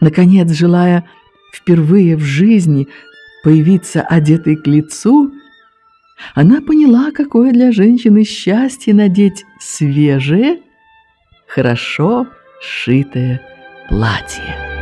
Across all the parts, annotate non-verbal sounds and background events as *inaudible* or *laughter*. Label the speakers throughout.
Speaker 1: Наконец, желая впервые в жизни появиться одетой к лицу, она поняла, какое для женщины счастье надеть свежее, хорошо сшитое платье.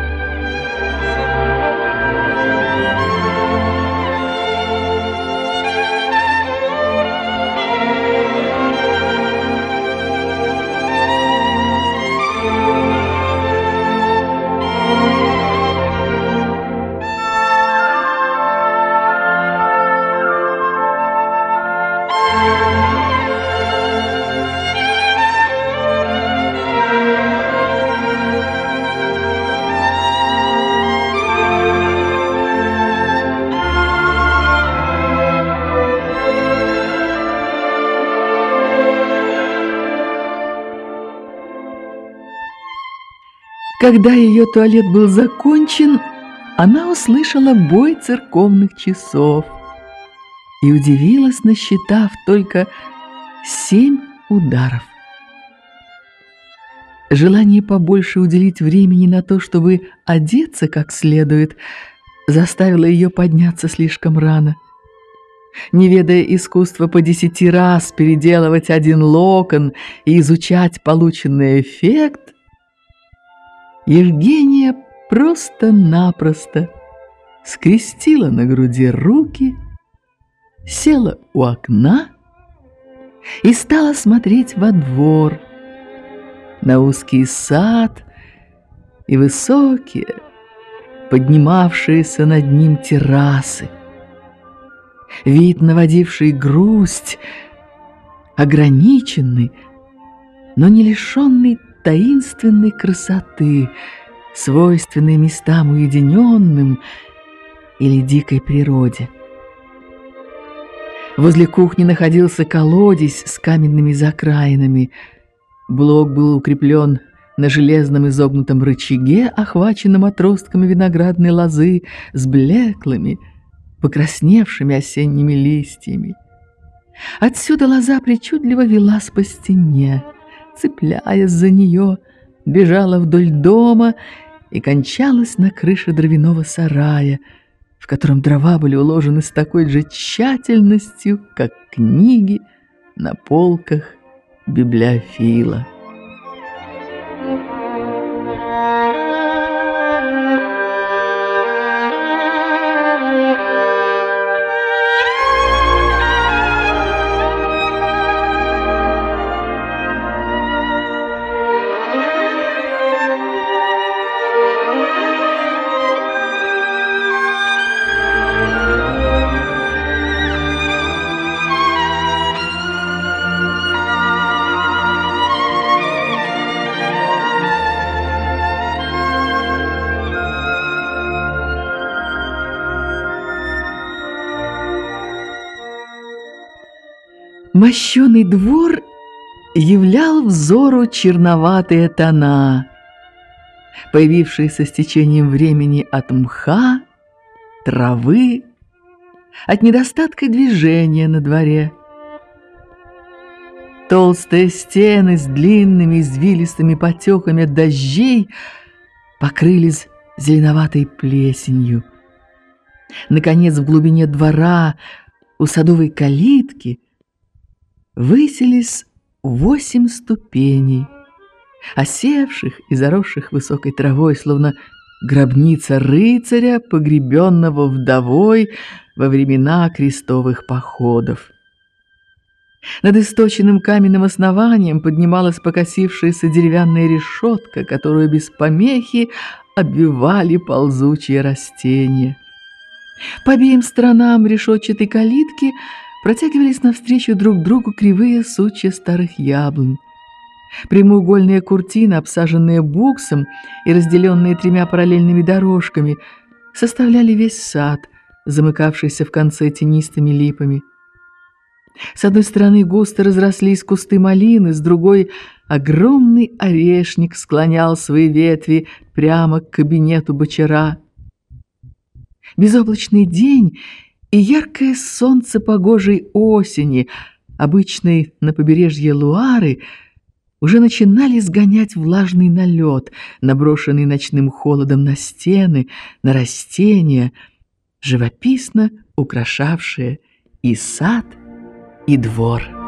Speaker 1: Когда ее туалет был закончен, она услышала бой церковных часов и удивилась, насчитав только семь ударов. Желание побольше уделить времени на то, чтобы одеться как следует, заставило ее подняться слишком рано. Не ведая искусства по десяти раз переделывать один локон и изучать полученный эффект, Евгения просто-напросто скрестила на груди руки, села у окна и стала смотреть во двор, на узкий сад и высокие, поднимавшиеся над ним террасы. Вид, наводивший грусть, ограниченный, но не лишенный таинственной красоты, свойственной местам уединенным или дикой природе. Возле кухни находился колодец с каменными закраинами. Блок был укреплен на железном изогнутом рычаге, охваченном отростками виноградной лозы с блеклыми, покрасневшими осенними листьями. Отсюда лоза причудливо велась по стене цепляясь за нее, бежала вдоль дома и кончалась на крыше дровяного сарая, в котором дрова были уложены с такой же тщательностью, как книги на полках библиофила. Мощеный двор являл взору черноватые тона, появившиеся с течением времени от мха, травы, от недостатка движения на дворе. Толстые стены с длинными извилистыми потеками от дождей покрылись зеленоватой плесенью. Наконец, в глубине двора у садовой калитки высились восемь ступеней, осевших и заросших высокой травой, словно гробница рыцаря, погребенного вдовой во времена крестовых походов. Над источенным каменным основанием поднималась покосившаяся деревянная решетка, которую без помехи обвивали ползучие растения. По обеим сторонам решетчатой калитки – протягивались навстречу друг другу кривые сучья старых яблонь. Прямоугольные куртины, обсаженные буксом и разделенные тремя параллельными дорожками, составляли весь сад, замыкавшийся в конце тенистыми липами. С одной стороны густо разрослись кусты малины, с другой огромный орешник склонял свои ветви прямо к кабинету бочара. Безоблачный день и яркое солнце погожей осени, обычной на побережье Луары, уже начинали сгонять влажный налет, наброшенный ночным холодом на стены, на растения, живописно украшавшие и сад, и двор.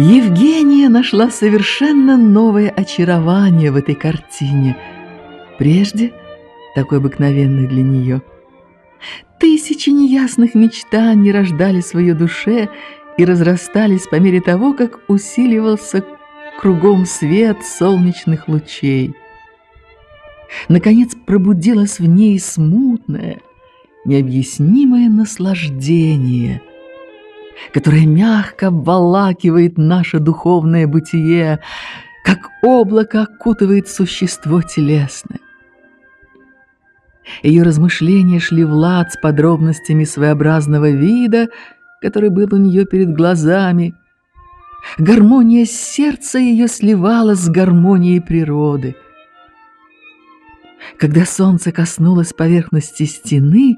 Speaker 1: Евгения нашла совершенно новое очарование в этой картине, прежде такой обыкновенной для нее. Тысячи неясных мечтаний рождались в ее душе и разрастались по мере того, как усиливался кругом свет солнечных лучей. Наконец пробудилось в ней смутное, необъяснимое наслаждение – которая мягко обволакивает наше духовное бытие, как облако окутывает существо телесное. Ее размышления шли в лад с подробностями своеобразного вида, который был у нее перед глазами. Гармония сердца ее сливалась с гармонией природы. Когда солнце коснулось поверхности стены,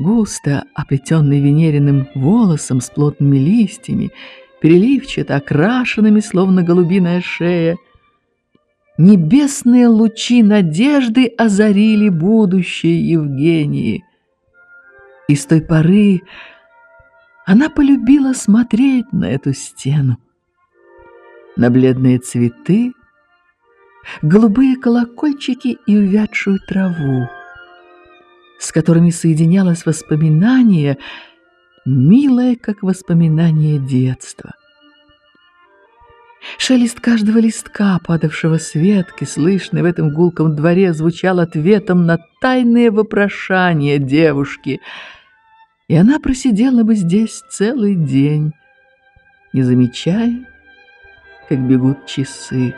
Speaker 1: густо оплетенный венериным волосом с плотными листьями, переливчато окрашенными, словно голубиная шея. Небесные лучи надежды озарили будущее Евгении. И с той поры она полюбила смотреть на эту стену, на бледные цветы, голубые колокольчики и увядшую траву с которыми соединялось воспоминание, милое, как воспоминание детства. Шелест каждого листка, падавшего с ветки, слышный в этом гулком дворе, звучал ответом на тайные вопрошания девушки, и она просидела бы здесь целый день, не замечая, как бегут часы.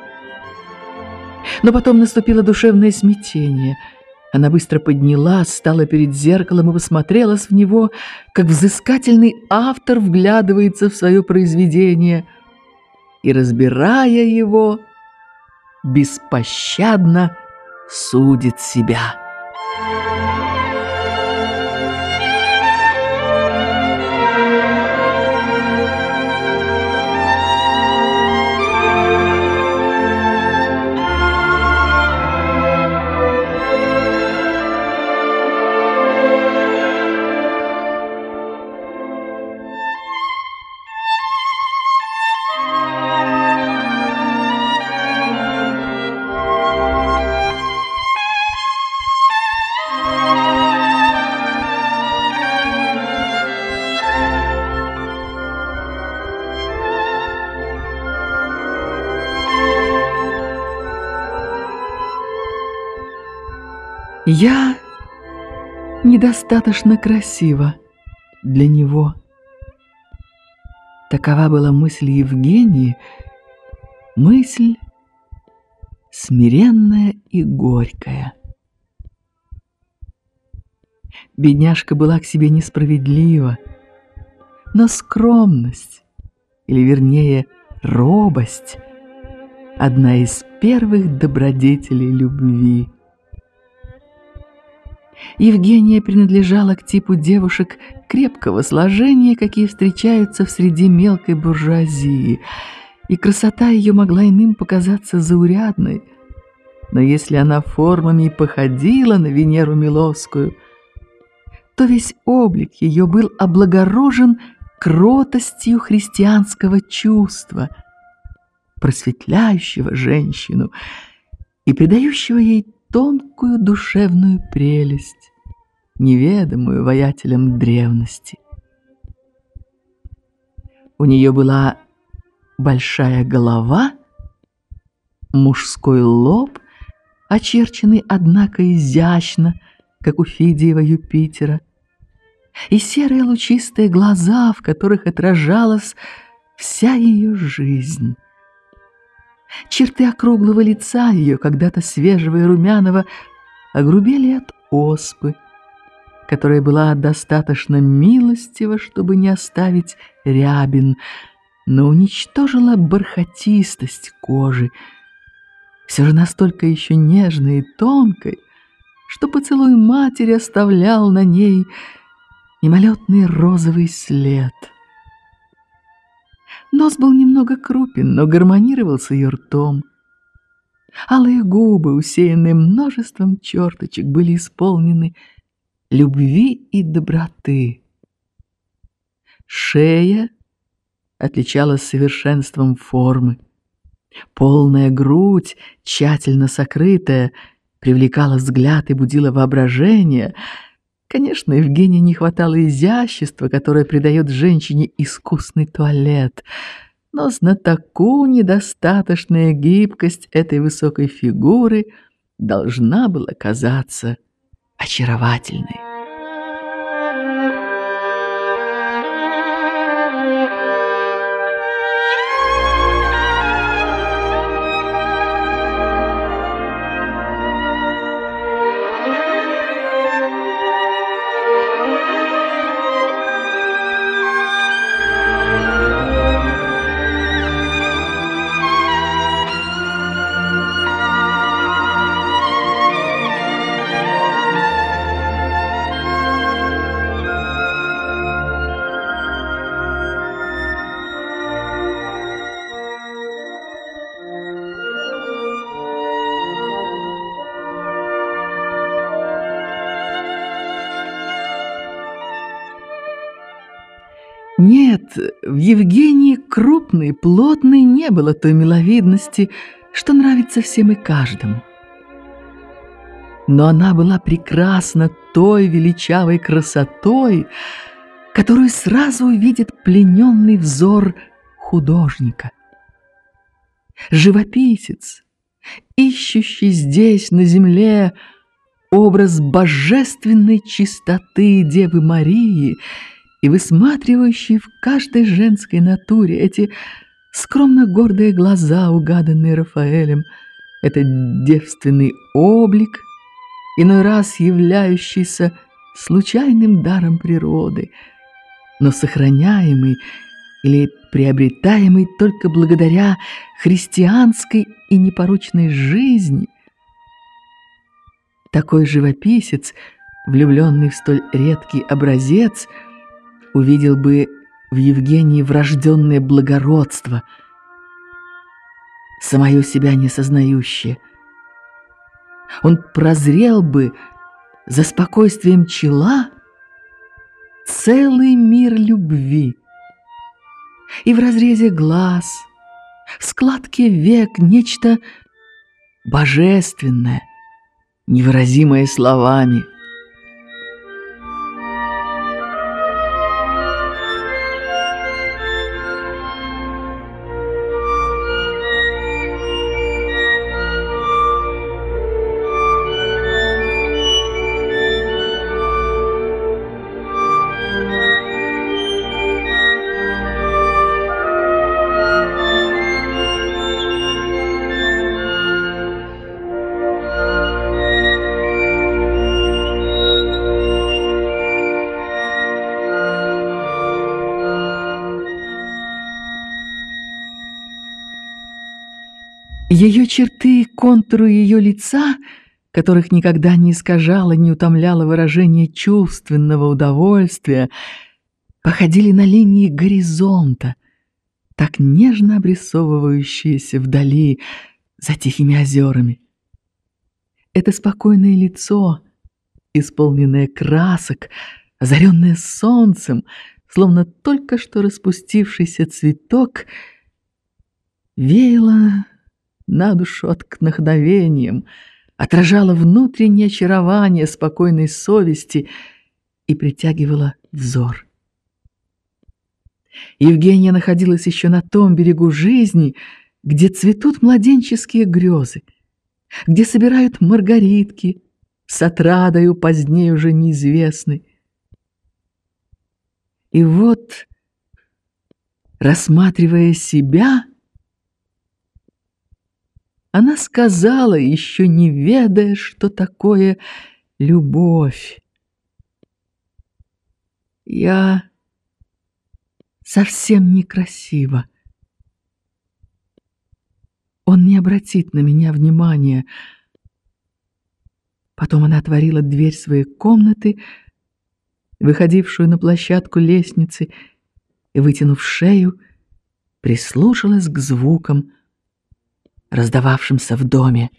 Speaker 1: Но потом наступило душевное смятение — она быстро поднялась, стала перед зеркалом и посмотрелась в него, как взыскательный автор вглядывается в свое произведение и, разбирая его, беспощадно судит себя. Я недостаточно красива для него. Такова была мысль Евгении, мысль смиренная и горькая. Бедняжка была к себе несправедлива, но скромность, или вернее робость, одна из первых добродетелей любви – Евгения принадлежала к типу девушек крепкого сложения, какие встречаются в среде мелкой буржуазии, и красота ее могла иным показаться заурядной. Но если она формами походила на Венеру Миловскую, то весь облик ее был облагорожен кротостью христианского чувства, просветляющего женщину и придающего ей тонкую душевную прелесть, неведомую воятелям древности. У нее была большая голова, мужской лоб, очерченный, однако, изящно, как у Фидиева Юпитера, и серые лучистые глаза, в которых отражалась вся ее жизнь. Черты округлого лица ее, когда-то свежего и румяного, огрубели от оспы, которая была достаточно милостива, чтобы не оставить рябин, но уничтожила бархатистость кожи, все же настолько еще нежной и тонкой, что поцелуй матери оставлял на ней мимолетный розовый след. Нос был немного крупен, но гармонировал с ее ртом. Алые губы, усеянные множеством черточек, были исполнены любви и доброты. Шея отличалась совершенством формы. Полная грудь, тщательно сокрытая, привлекала взгляд и будила воображение. Конечно, Евгении не хватало изящества, которое придает женщине искусный туалет, но знатоку недостаточная гибкость этой высокой фигуры должна была казаться очаровательной. Евгении крупной, плотной не было той миловидности, что нравится всем и каждому. Но она была прекрасна той величавой красотой, которую сразу увидит плененный взор художника. Живописец, ищущий здесь, на земле, образ божественной чистоты Девы Марии — и высматривающий в каждой женской натуре эти скромно гордые глаза, угаданные Рафаэлем, этот девственный облик, иной раз являющийся случайным даром природы, но сохраняемый или приобретаемый только благодаря христианской и непорочной жизни. Такой живописец, влюбленный в столь редкий образец – увидел бы в Евгении врожденное благородство, самое себя несознающее. Он прозрел бы за спокойствием чела целый мир любви. И в разрезе глаз, в складке век нечто божественное, невыразимое словами – Ее черты, контуры ее лица, которых никогда не искажало, не утомляло выражение чувственного удовольствия, походили на линии горизонта, так нежно обрисовывающиеся вдали за тихими озерами. Это спокойное лицо, исполненное красок, озаренное солнцем, словно только что распустившийся цветок, веяло на душу откновением, отражала внутреннее очарование спокойной совести и притягивала взор. Евгения находилась еще на том берегу жизни, где цветут младенческие грезы, где собирают маргаритки, с отрадою позднее уже неизвестной. И вот, рассматривая себя, она сказала, еще не ведая, что такое любовь. Я совсем некрасива. Он не обратит на меня внимания. Потом она отворила дверь своей комнаты, выходившую на площадку лестницы, и, вытянув шею, прислушалась к звукам, раздававшимся в доме.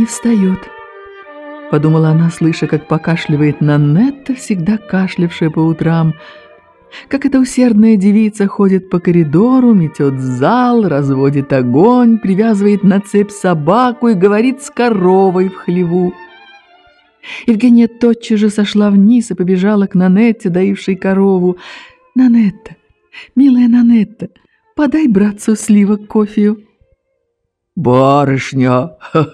Speaker 1: Не встает», — подумала она, слыша, как покашливает Нанетта, всегда кашлявшая по утрам, как эта усердная девица ходит по коридору, метет зал, разводит огонь, привязывает на цепь собаку и говорит с коровой в хлеву. Евгения тотчас же сошла вниз и побежала к Нанетте, доившей корову. «Нанетта, милая Нанетта, подай братцу сливок кофею».
Speaker 2: «Барышня, *laughs*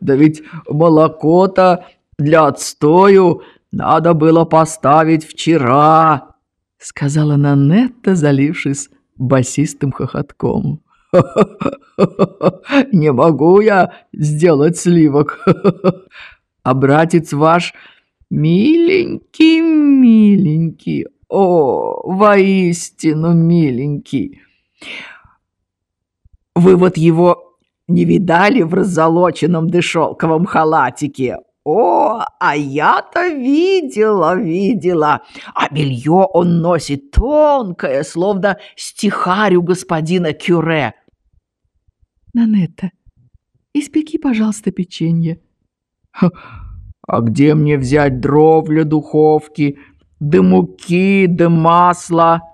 Speaker 2: да ведь молоко-то для отстою надо было поставить вчера», —
Speaker 1: сказала Нанетта, залившись басистым хохотком. *laughs*
Speaker 2: «Не могу я сделать сливок, *laughs* а братец ваш миленький-миленький, о, воистину миленький. Вы вот его не видали в раззолоченном дешелковом халатике? О, а я-то видела, видела. А белье он носит тонкое, словно стихарь у господина Кюре.
Speaker 1: Нанетта, испеки, пожалуйста, печенье.
Speaker 2: А где мне взять дров для духовки, да муки, да масла?
Speaker 1: —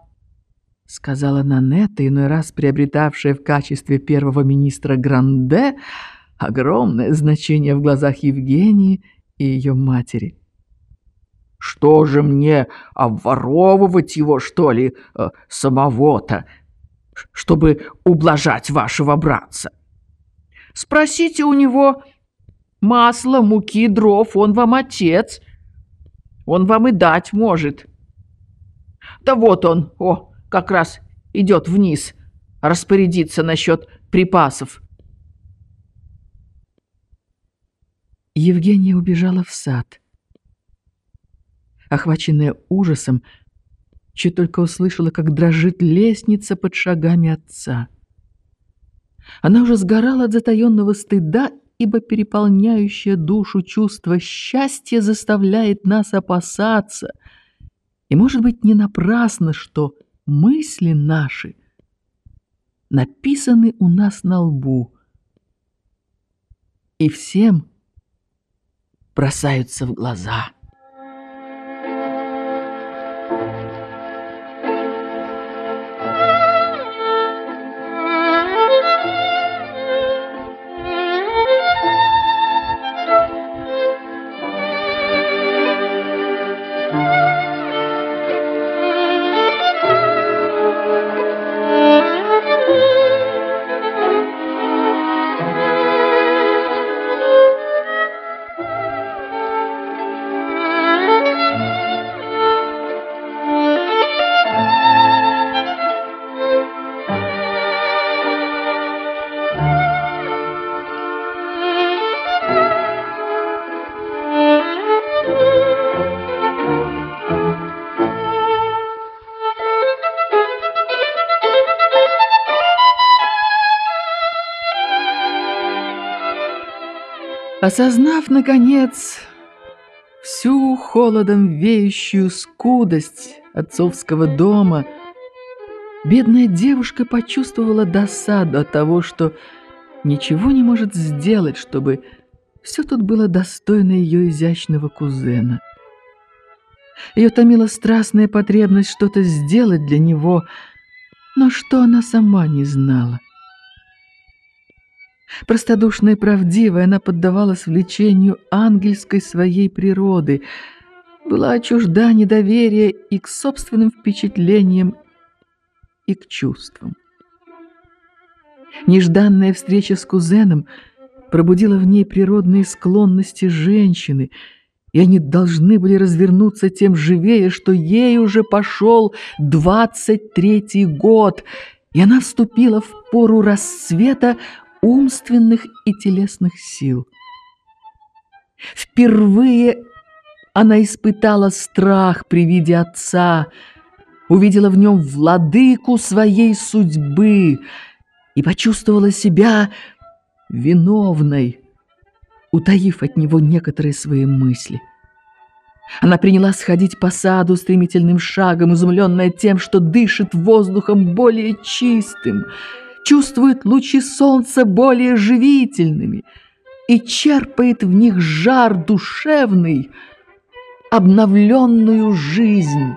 Speaker 1: сказала Нанетта, иной раз приобретавшая в качестве первого министра Гранде огромное значение в глазах Евгении и ее матери.
Speaker 2: «Что же мне, обворовывать его, что ли, э, самого-то, чтобы ублажать вашего братца? Спросите у него масла, муки, дров, он вам отец, он вам и дать может. Да вот он, о, как раз идет вниз распорядиться насчет припасов.
Speaker 1: Евгения убежала в сад. Охваченная ужасом, чуть только услышала, как дрожит лестница под шагами отца. Она уже сгорала от затаенного стыда, ибо переполняющее душу чувство счастья заставляет нас опасаться. И, может быть, не напрасно, что мысли наши написаны у нас на лбу и всем бросаются в глаза. Осознав, наконец, всю холодом веющую скудость отцовского дома, бедная девушка почувствовала досаду от того, что ничего не может сделать, чтобы все тут было достойно ее изящного кузена. Ее томила страстная потребность что-то сделать для него, но что она сама не знала. Простодушная и правдивая, она поддавалась влечению ангельской своей природы, была чужда недоверия и к собственным впечатлениям, и к чувствам. Нежданная встреча с кузеном пробудила в ней природные склонности женщины, и они должны были развернуться тем живее, что ей уже пошел двадцать третий год, и она вступила в пору расцвета умственных и телесных сил. Впервые она испытала страх при виде отца, увидела в нем владыку своей судьбы и почувствовала себя виновной, утаив от него некоторые свои мысли. Она принялась ходить по саду стремительным шагом, изумленная тем, что дышит воздухом более чистым – чувствует лучи солнца более живительными и черпает в них жар душевный, обновленную жизнь.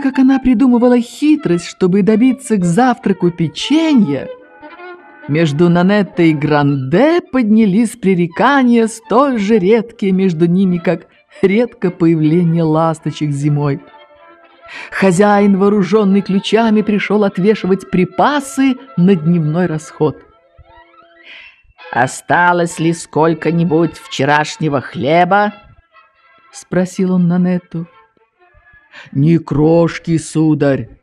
Speaker 1: Как она придумывала хитрость, чтобы добиться к завтраку печенья, между Нанеттой и Гранде поднялись пререкания, столь же редкие между ними, как редко появление ласточек зимой. Хозяин, вооруженный ключами, пришел отвешивать припасы на дневной расход.
Speaker 2: «Осталось ли сколько-нибудь вчерашнего хлеба?» — спросил он Нанетту.
Speaker 1: «Ни крошки, сударь!»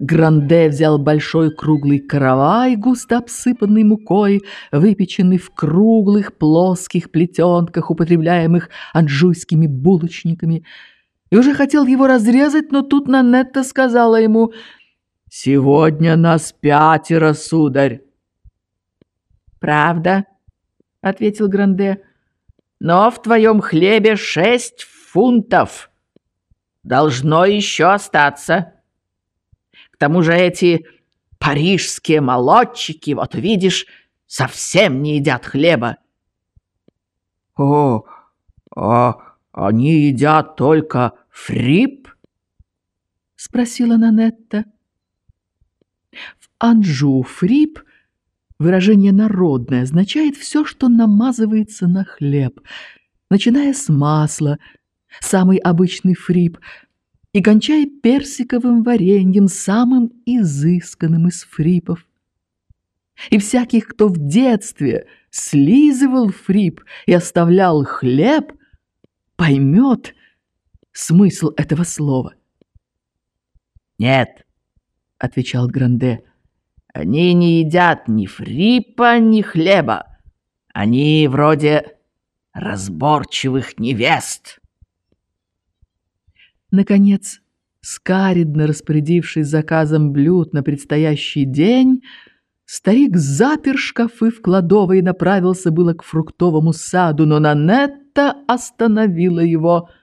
Speaker 1: Гранде взял большой круглый каравай, густо обсыпанный мукой, выпеченный в круглых плоских плетенках, употребляемых анжуйскими булочниками, и уже хотел его разрезать, но тут Нанетта сказала ему «Сегодня нас пятеро, сударь!»
Speaker 2: «Правда?» — ответил Гранде. «Но в твоем хлебе шесть фунтов!» Должно еще остаться. К тому же эти парижские молодчики, вот видишь, совсем не едят хлеба.
Speaker 1: — О, а они едят только фрип? — спросила Нанетта. В Анжу фрип выражение народное означает все, что намазывается на хлеб, начиная с масла, самый обычный фрип, и кончая персиковым вареньем, самым изысканным из фрипов. И всяких, кто в детстве слизывал фрип и оставлял хлеб, поймет смысл этого слова.
Speaker 2: «Нет», — отвечал Гранде, — «они не едят ни фрипа, ни хлеба. Они вроде разборчивых невест».
Speaker 1: Наконец, скаридно распорядившись заказом блюд на предстоящий день, старик запер шкафы в кладовой и направился было к фруктовому саду, но Нанетта остановила его –